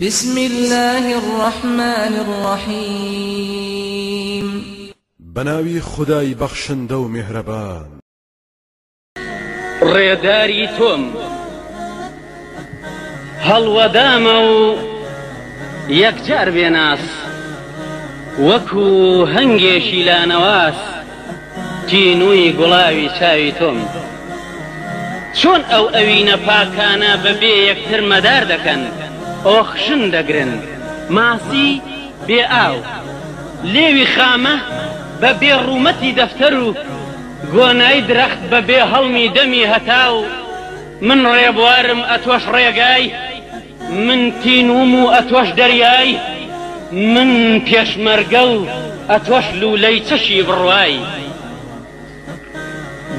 بسم اللە الرحمن الرحیم. بەناوی خودای بەخشندە و میهرەبان. ڕێداری تۆم هەڵوەدامە و یەکجار بێناس وەکو هەنگێکی لانەواس. تینووی گوڵاوی چاوی تۆم. چۆن ئەو ئەوینە پاکانە بە بێ یەکتر مەدار دەکەن، ئۆخژن دەگرن، ماسی بێ ئاو، لێوی خامە بە بێ ڕوومەتی دەفتەر و گۆنای درەخت بە بێ هەڵمی دەمی هەتاو، من ڕێبوارم ئەتۆش ڕێگای، من تینووم و ئەتۆش دەریای، من پێشمەرگە و ئەتۆش لوولەی چەکی بڕوای.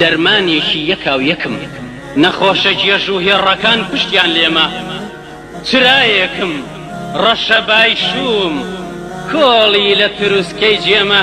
دەرمانێکی یەکاویەکم، نەخۆشە گێژ و هێڕەکان پشتیان لێمە. چرایێکم، ڕەشە بای شووم، کۆڵی لە تروسکەی جێمە.